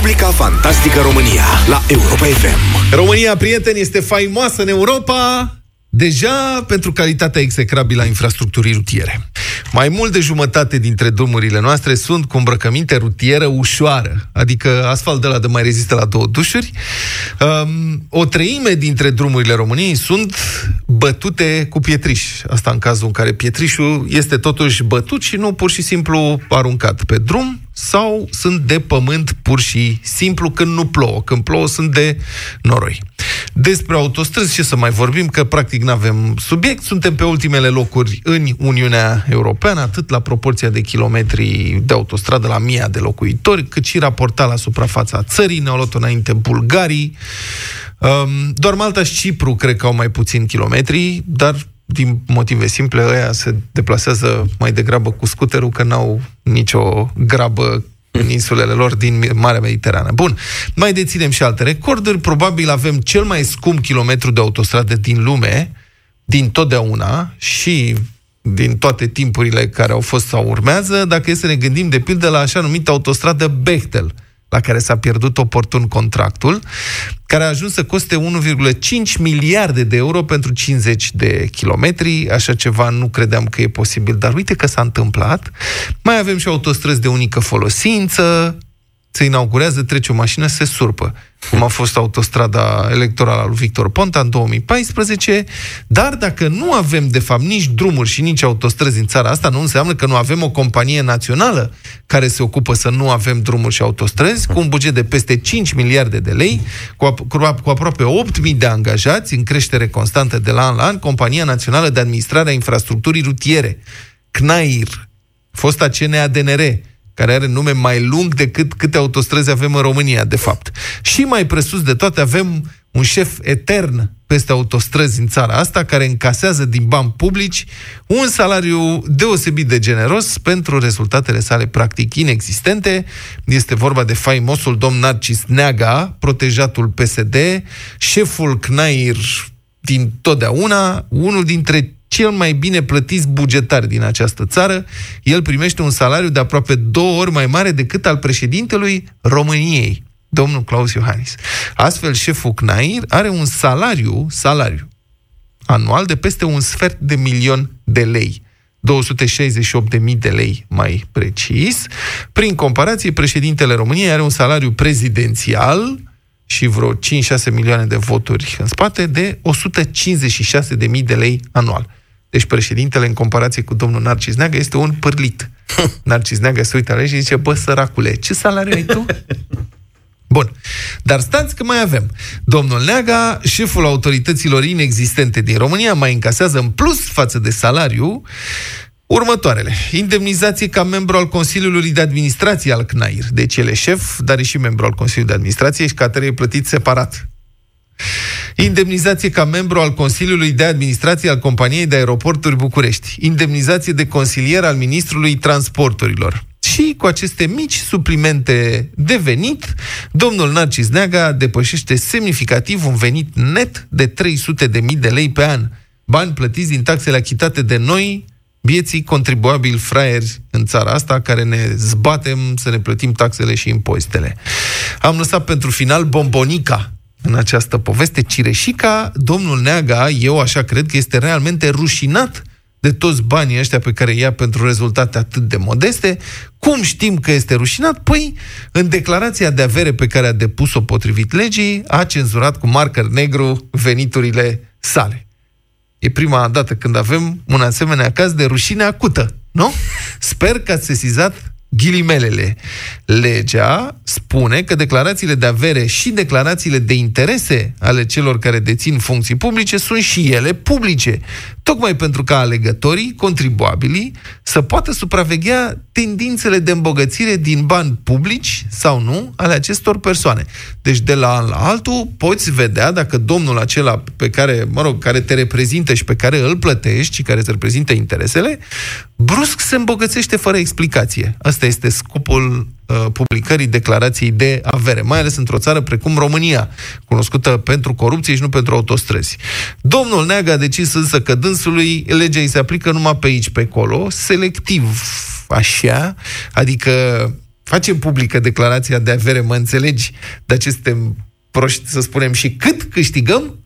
Republica Fantastică România la Europa FM. România, prieteni, este faimoasă în Europa deja pentru calitatea execrabilă a infrastructurii rutiere. Mai mult de jumătate dintre drumurile noastre sunt cu îmbrăcăminte rutieră ușoară, adică asfalt de la de mai rezistă la două dușuri. Um, o treime dintre drumurile României sunt bătute cu pietriș. Asta în cazul în care pietrișul este totuși bătut și nu pur și simplu aruncat pe drum, sau sunt de pământ pur și simplu când nu plouă. Când plouă sunt de noroi. Despre autostrăzi ce să mai vorbim, că practic nu avem subiect. Suntem pe ultimele locuri în Uniunea Europeană, atât la proporția de kilometri de autostradă la mii de locuitori, cât și raportat la suprafața țării. Ne-au luat înainte bulgarii. Um, doar Malta și Cipru cred că au mai puțin kilometri, dar din motive simple, ăia se deplasează mai degrabă cu scuterul, că n-au nicio grabă în insulele lor din Marea Mediterană. Bun, mai deținem și alte recorduri. Probabil avem cel mai scump kilometru de autostradă din lume, din totdeauna și din toate timpurile care au fost sau urmează, dacă e să ne gândim de pildă la așa numită autostradă Bechtel, la care s-a pierdut oportun contractul, care a ajuns să coste 1,5 miliarde de euro pentru 50 de kilometri. Așa ceva nu credeam că e posibil, dar uite că s-a întâmplat. Mai avem și autostrăzi de unică folosință, se inaugurează, trece o mașină, se surpă. Cum a fost autostrada electorală a lui Victor Ponta în 2014, dar dacă nu avem, de fapt, nici drumuri și nici autostrăzi în țara asta, nu înseamnă că nu avem o companie națională care se ocupă să nu avem drumuri și autostrăzi, cu un buget de peste 5 miliarde de lei, cu, cu, cu aproape 8.000 de angajați, în creștere constantă de la an la an, Compania Națională de Administrare a Infrastructurii Rutiere, CNAIR, fosta CNADNR, care are nume mai lung decât câte autostrăzi avem în România, de fapt. Și mai presus de toate avem un șef etern peste autostrăzi în țara asta, care încasează din bani publici un salariu deosebit de generos pentru rezultatele sale practic inexistente. Este vorba de faimosul domn Narcis Neaga, protejatul PSD, șeful CNAIR din totdeauna, unul dintre cel mai bine plătiți bugetari din această țară. El primește un salariu de aproape două ori mai mare decât al președintelui României, domnul Claus Iohannis. Astfel, șeful CNAIR are un salariu, salariu anual de peste un sfert de milion de lei. 268.000 de lei mai precis. Prin comparație, președintele României are un salariu prezidențial și vreo 5-6 milioane de voturi în spate de 156.000 de lei anual. Deci președintele, în comparație cu domnul Narcis Neaga, este un pârlit. Narcis Neaga se uită la și zice, bă, săracule, ce salariu ai tu? Bun. Dar stați că mai avem. Domnul Neaga, șeful autorităților inexistente din România, mai încasează în plus față de salariu următoarele. Indemnizație ca membru al Consiliului de Administrație al CNAIR. Deci el e șef, dar e și membru al Consiliului de Administrație și ca e plătit separat Indemnizație ca membru al Consiliului de Administrație al Companiei de Aeroporturi București. Indemnizație de consilier al Ministrului Transporturilor. Și cu aceste mici suplimente de venit, domnul Narcis Neaga depășește semnificativ un venit net de 300 de mii de lei pe an. Bani plătiți din taxele achitate de noi, bieții contribuabili fraieri în țara asta, care ne zbatem să ne plătim taxele și impozitele. Am lăsat pentru final bombonica în această poveste. Cireșica, domnul Neaga, eu așa cred că este realmente rușinat de toți banii ăștia pe care ia pentru rezultate atât de modeste. Cum știm că este rușinat? Păi, în declarația de avere pe care a depus-o potrivit legii, a cenzurat cu marker negru veniturile sale. E prima dată când avem un asemenea caz de rușine acută, nu? Sper că ați sesizat ghilimelele. Legea spune că declarațiile de avere și declarațiile de interese ale celor care dețin funcții publice sunt și ele publice, tocmai pentru ca alegătorii, contribuabilii, să poată supraveghea tendințele de îmbogățire din bani publici sau nu ale acestor persoane. Deci de la an la altul poți vedea dacă domnul acela pe care, mă rog, care te reprezintă și pe care îl plătești și care îți reprezintă interesele, brusc se îmbogățește fără explicație. Asta este scopul uh, publicării declarației de avere, mai ales într-o țară precum România, cunoscută pentru corupție și nu pentru autostrăzi. Domnul Neaga a decis însă că dânsului legea îi se aplică numai pe aici, pe acolo, selectiv, așa, adică facem publică declarația de avere, mă înțelegi? De ce suntem proști să spunem și cât câștigăm?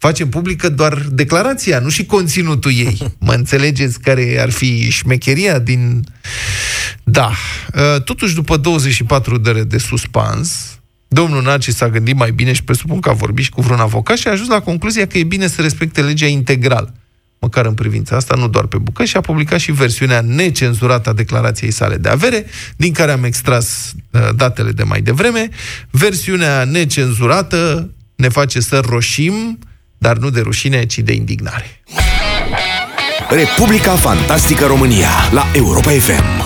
Facem publică doar declarația, nu și conținutul ei. Mă înțelegeți care ar fi șmecheria din... Da. Uh, totuși, după 24 de ore de suspans, domnul Naci s-a gândit mai bine și presupun că a vorbit și cu vreun avocat și a ajuns la concluzia că e bine să respecte legea integral măcar în privința asta, nu doar pe bucă, și a publicat și versiunea necenzurată a declarației sale de avere, din care am extras uh, datele de mai devreme. Versiunea necenzurată ne face să roșim, dar nu de rușine, ci de indignare. Republica Fantastică România la Europa FM.